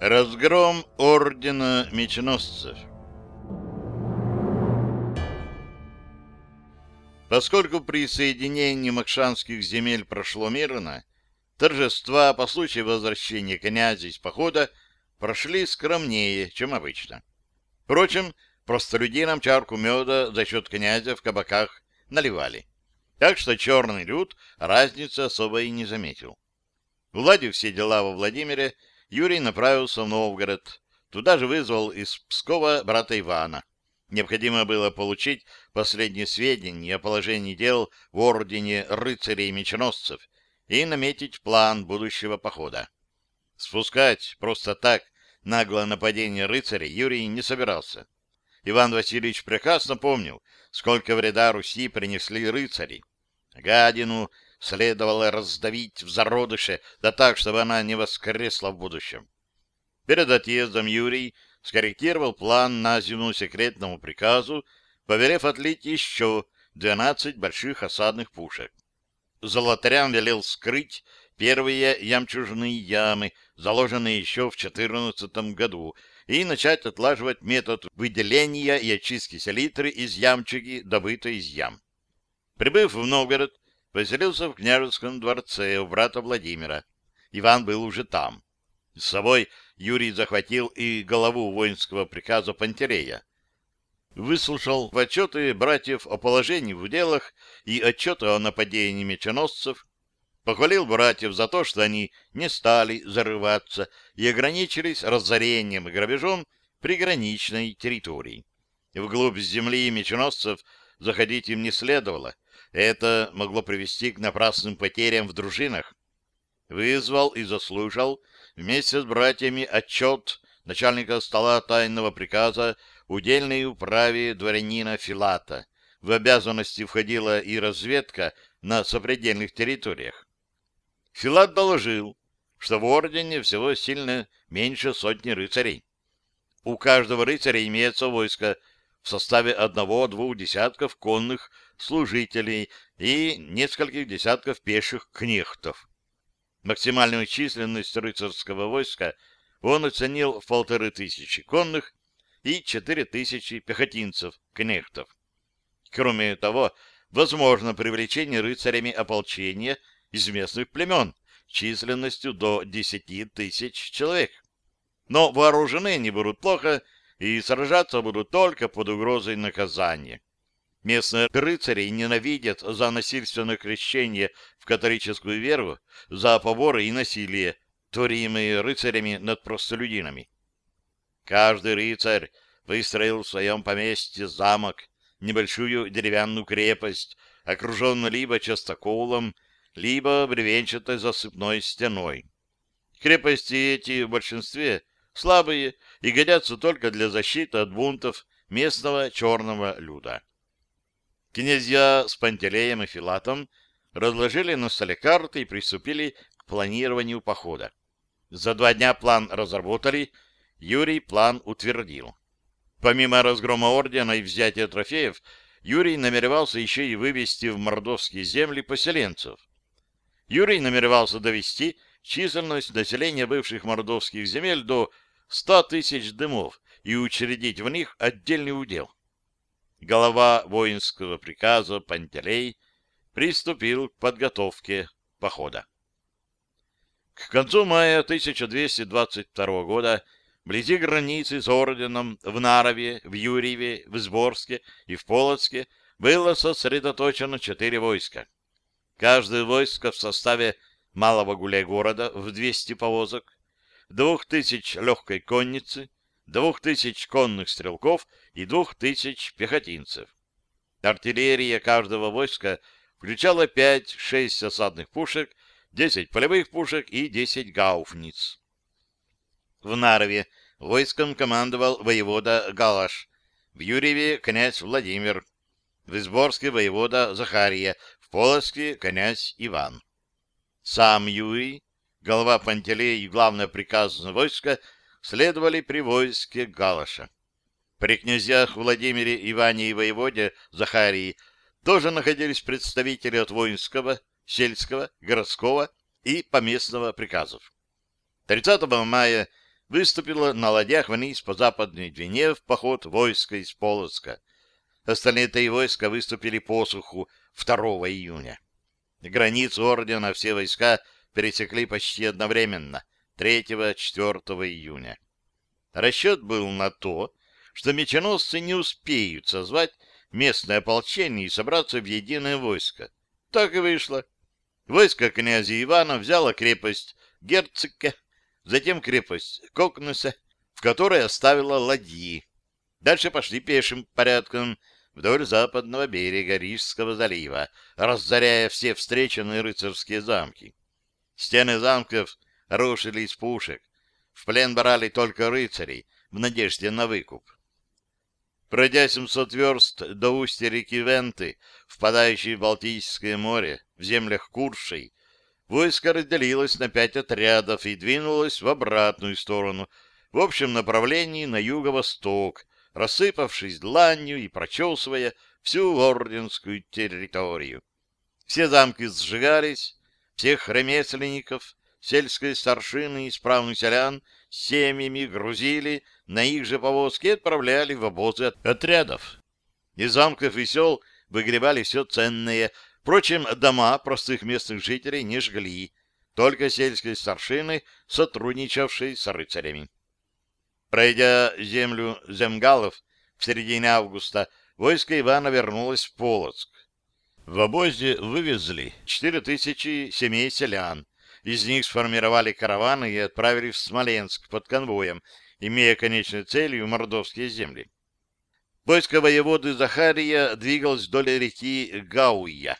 Разгром Ордена Меченосцев Поскольку присоединение Макшанских земель прошло мирно, торжества по случаю возвращения князя из похода прошли скромнее, чем обычно. Впрочем, простолюдинам чарку меда за счет князя в кабаках наливали. Так что черный люд разницы особо и не заметил. Уладив все дела во Владимире, Юрий направился в Новгород. Туда же вызвал из Пскова брата Ивана. Необходимо было получить последние сведения о положении дел в ордене рыцарей и меченосцев и наметить план будущего похода. Спускать просто так нагло нападение рыцарей Юрий не собирался. Иван Васильевич прекрасно помнил, сколько вреда Руси принесли рыцари. Гадину следовало раздавить в зародыше, да так, чтобы она не воскресла в будущем. Перед отъездом Юрий скорректировал план на зиму секретному приказу, поверив отлить еще 12 больших осадных пушек. Золотарям велел скрыть первые ямчужные ямы, заложенные еще в 14 году, и начать отлаживать метод выделения и очистки селитры из ямчуги, добытой из ям. Прибыв в Новгород, поселился в княжеском дворце у брата Владимира. Иван был уже там. С собой Юрий захватил и голову воинского приказа Пантерея. Выслушал в отчеты братьев о положении в делах и отчеты о нападении меченосцев, похвалил братьев за то, что они не стали зарываться и ограничились разорением и грабежом приграничной территории. Вглубь земли меченосцев заходить им не следовало, это могло привести к напрасным потерям в дружинах. Вызвал и заслужил вместе с братьями отчет начальника стола тайного приказа удельной управе дворянина Филата. В обязанности входила и разведка на сопредельных территориях. Филат доложил, что в ордене всего сильно меньше сотни рыцарей. У каждого рыцаря имеется войско в составе одного-двух десятков конных служителей и нескольких десятков пеших кнехтов. Максимальную численность рыцарского войска он оценил в полторы тысячи конных и четыре тысячи пехотинцев, кнехтов. Кроме того, возможно привлечение рыцарями ополчения из местных племен численностью до десяти тысяч человек. Но вооружены они будут плохо, и сражаться будут только под угрозой наказания. Местные рыцари ненавидят за насильственное крещение в католическую веру, за поборы и насилие, творимые рыцарями над простолюдинами. Каждый рыцарь выстроил в своем поместье замок, небольшую деревянную крепость, окруженную либо частоколом, либо бревенчатой засыпной стеной. Крепости эти в большинстве слабые и годятся только для защиты от бунтов местного черного люда. Князья с Пантелеем и Филатом разложили на столе карты и приступили к планированию похода. За два дня план разработали, Юрий план утвердил. Помимо разгрома ордена и взятия трофеев, Юрий намеревался еще и вывести в мордовские земли поселенцев. Юрий намеревался довести численность населения бывших мордовских земель до 100 тысяч дымов и учредить в них отдельный удел голова воинского приказа Пантелей приступил к подготовке похода. К концу мая 1222 года вблизи границы с орденом в Нарове, в Юрьеве, в Изборске и в Полоцке было сосредоточено четыре войска. Каждое войско в составе малого гуляй-города в 200 повозок, двух тысяч легкой конницы, двух тысяч конных стрелков и двух тысяч пехотинцев. Артиллерия каждого войска включала 5-6 осадных пушек, 10 полевых пушек и 10 гауфниц. В Нарве войском командовал воевода Галаш, в Юрьеве князь Владимир, в Изборске воевода Захария, в Полоцке князь Иван. Сам Юрий, голова Пантелей и главное приказное войско следовали при войске Галаша. При князьях Владимире, Иване и воеводе Захарии тоже находились представители от воинского, сельского, городского и поместного приказов. 30 мая выступило на ладьях вниз по западной Двине в поход войска из Полоцка. Остальные три войска выступили по суху 2 июня. Границу ордена все войска пересекли почти одновременно, 3-4 июня. Расчет был на то, что меченосцы не успеют созвать местное ополчение и собраться в единое войско. Так и вышло. Войско князя Ивана взяло крепость Герцика, затем крепость Кокнуса, в которой оставила ладьи. Дальше пошли пешим порядком вдоль западного берега Рижского залива, разоряя все встреченные рыцарские замки. Стены замков рушили из пушек, в плен брали только рыцарей в надежде на выкуп. Пройдя 700 верст до устья реки Венты, впадающей в Балтийское море, в землях Куршей, войско разделилось на пять отрядов и двинулось в обратную сторону, в общем направлении на юго-восток, рассыпавшись дланью и прочесывая всю орденскую территорию. Все замки сжигались, всех ремесленников, сельской старшины и исправных селян семьями грузили на их же повозки и отправляли в обозы отрядов. Из замков и сел выгребали все ценное. Впрочем, дома простых местных жителей не жгли, только сельские старшины, сотрудничавшие с рыцарями. Пройдя землю земгалов в середине августа, войско Ивана вернулось в Полоцк. В обозе вывезли четыре тысячи семей селян. Из них сформировали караваны и отправили в Смоленск под конвоем, имея конечной целью мордовские земли. Войско воеводы Захария двигалось вдоль реки Гауя.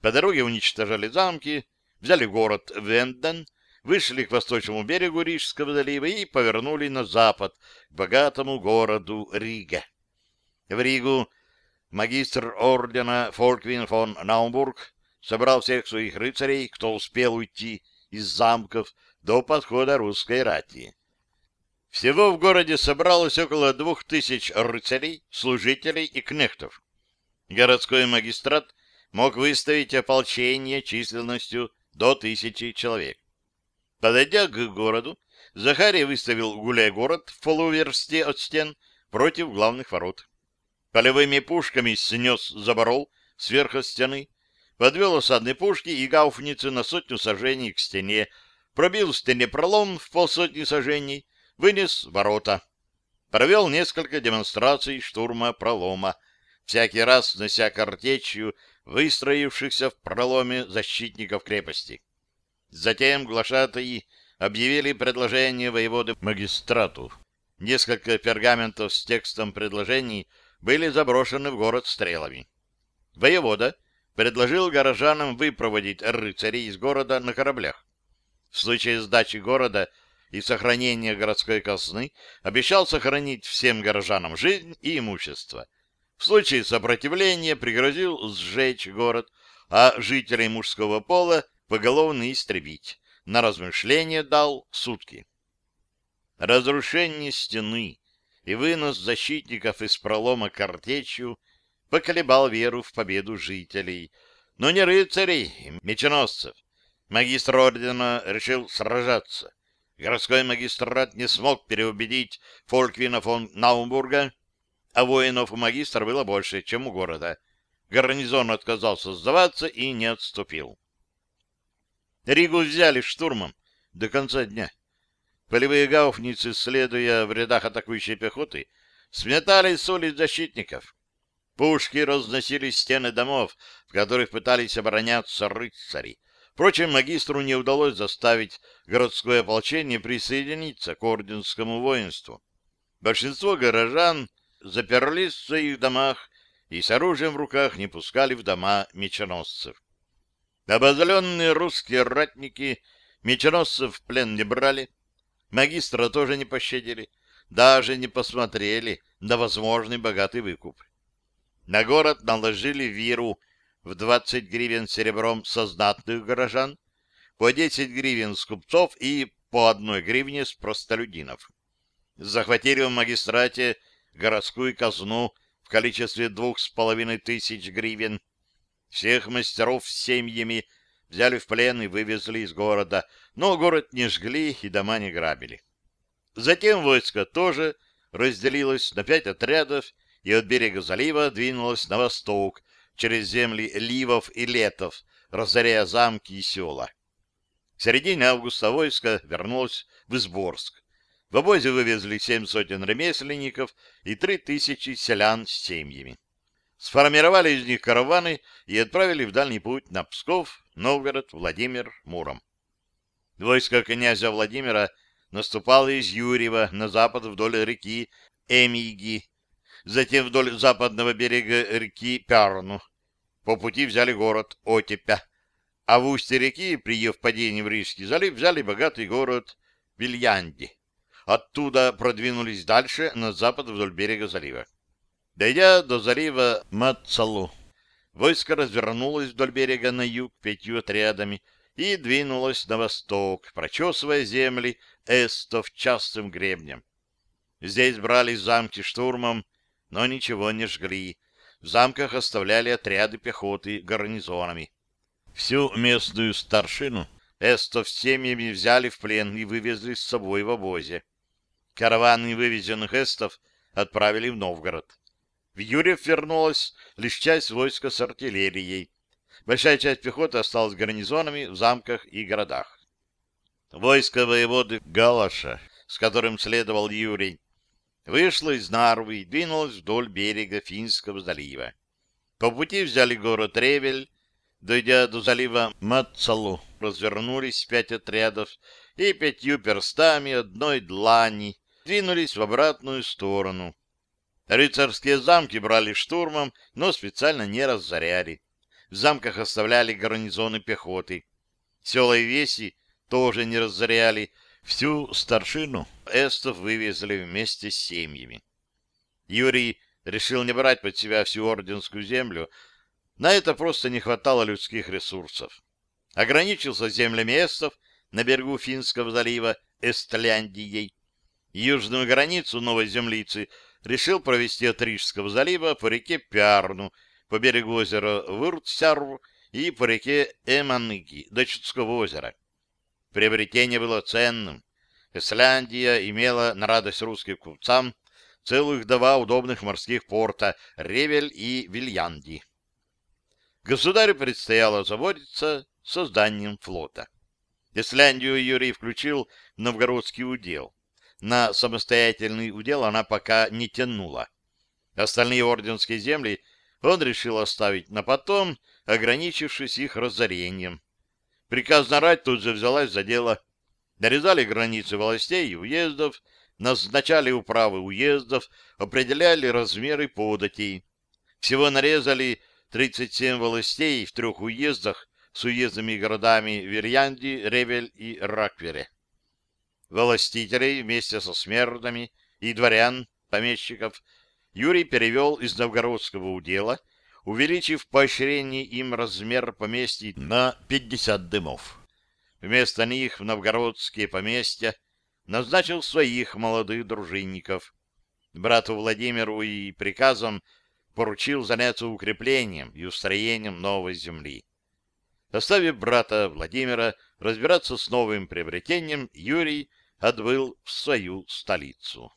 По дороге уничтожали замки, взяли город Венден, вышли к восточному берегу Рижского залива и повернули на запад, к богатому городу Рига. В Ригу магистр ордена Фольквин фон Наумбург собрал всех своих рыцарей, кто успел уйти из замков до подхода русской рати. Всего в городе собралось около двух тысяч рыцарей, служителей и кнехтов. Городской магистрат мог выставить ополчение численностью до тысячи человек. Подойдя к городу, Захарий выставил гуляй-город в полуверсте от стен против главных ворот. Полевыми пушками снес заборол сверху стены, подвел осадные пушки и гауфницы на сотню сажений к стене, пробил в стене пролом в полсотни сажений, вынес ворота. Провел несколько демонстраций штурма пролома, всякий раз нося картечью выстроившихся в проломе защитников крепости. Затем глашатаи объявили предложение воеводы магистрату. Несколько пергаментов с текстом предложений были заброшены в город стрелами. Воевода предложил горожанам выпроводить рыцарей из города на кораблях. В случае сдачи города и сохранения городской казны обещал сохранить всем горожанам жизнь и имущество. В случае сопротивления пригрозил сжечь город, а жителей мужского пола поголовно истребить. На размышление дал сутки. Разрушение стены и вынос защитников из пролома картечью поколебал веру в победу жителей, но не рыцарей, меченосцев. Магистр ордена решил сражаться. Городской магистрат не смог переубедить Фольквина фон Наумбурга, а воинов у магистра было больше, чем у города. Гарнизон отказался сдаваться и не отступил. Ригу взяли штурмом до конца дня. Полевые гауфницы, следуя в рядах атакующей пехоты, сметали с улиц защитников. Пушки разносили стены домов, в которых пытались обороняться рыцари. Впрочем, магистру не удалось заставить городское ополчение присоединиться к орденскому воинству. Большинство горожан заперлись в своих домах и с оружием в руках не пускали в дома меченосцев. Обозленные русские ратники меченосцев в плен не брали, магистра тоже не пощадили, даже не посмотрели на возможный богатый выкуп. На город наложили виру в 20 гривен серебром со знатных горожан, по 10 гривен с купцов и по одной гривне с простолюдинов. Захватили в магистрате городскую казну в количестве двух с половиной тысяч гривен, всех мастеров с семьями взяли в плен и вывезли из города, но город не жгли и дома не грабили. Затем войско тоже разделилось на пять отрядов и от берега залива двинулось на восток, через земли Ливов и Летов, разоряя замки и села. В середине августа войско вернулось в Изборск. В обозе вывезли семь сотен ремесленников и три тысячи селян с семьями. Сформировали из них караваны и отправили в дальний путь на Псков, Новгород, Владимир, Муром. Войско князя Владимира наступало из Юрьева на запад вдоль реки Эмиги, затем вдоль западного берега реки Пярну. По пути взяли город Отепя, а в устье реки при ее впадении в Рижский залив взяли богатый город Вильянди. Оттуда продвинулись дальше на запад вдоль берега залива. Дойдя до залива Мацалу, войско развернулось вдоль берега на юг пятью отрядами и двинулось на восток, прочесывая земли эстов частым гребнем. Здесь брали замки штурмом, но ничего не жгли. В замках оставляли отряды пехоты гарнизонами. Всю местную старшину эстов семьями взяли в плен и вывезли с собой в обозе. Караваны вывезенных эстов отправили в Новгород. В Юрьев вернулась лишь часть войска с артиллерией. Большая часть пехоты осталась гарнизонами в замках и городах. Войско воеводы Галаша, с которым следовал Юрий, вышло из Нарвы и двинулось вдоль берега Финского залива. По пути взяли город Ревель, дойдя до залива Мацалу, развернулись пять отрядов и пятью перстами одной длани двинулись в обратную сторону. Рыцарские замки брали штурмом, но специально не разоряли. В замках оставляли гарнизоны пехоты. Села и веси тоже не разоряли. Всю старшину эстов вывезли вместе с семьями. Юрий решил не брать под себя всю орденскую землю. На это просто не хватало людских ресурсов. Ограничился землями эстов на берегу Финского залива Эстляндией. Южную границу новой землицы — решил провести от Рижского залива по реке Пярну, по берегу озера Вуртсярв и по реке Эманыги до Чудского озера. Приобретение было ценным. Исландия имела на радость русским купцам целых два удобных морских порта — Ревель и Вильянди. Государю предстояло заботиться созданием флота. Исландию Юрий включил в новгородский удел на самостоятельный удел она пока не тянула. Остальные орденские земли он решил оставить на потом, ограничившись их разорением. Приказ нарать тут же взялась за дело. Нарезали границы властей и уездов, назначали управы уездов, определяли размеры податей. Всего нарезали 37 властей в трех уездах с уездными городами Верьянди, Ревель и Раквере властителей вместе со смердами и дворян, помещиков, Юрий перевел из новгородского удела, увеличив поощрение им размер поместий на 50 дымов. Вместо них в новгородские поместья назначил своих молодых дружинников. Брату Владимиру и приказом поручил заняться укреплением и устроением новой земли. Оставив брата Владимира разбираться с новым приобретением, Юрий отбыл в свою столицу.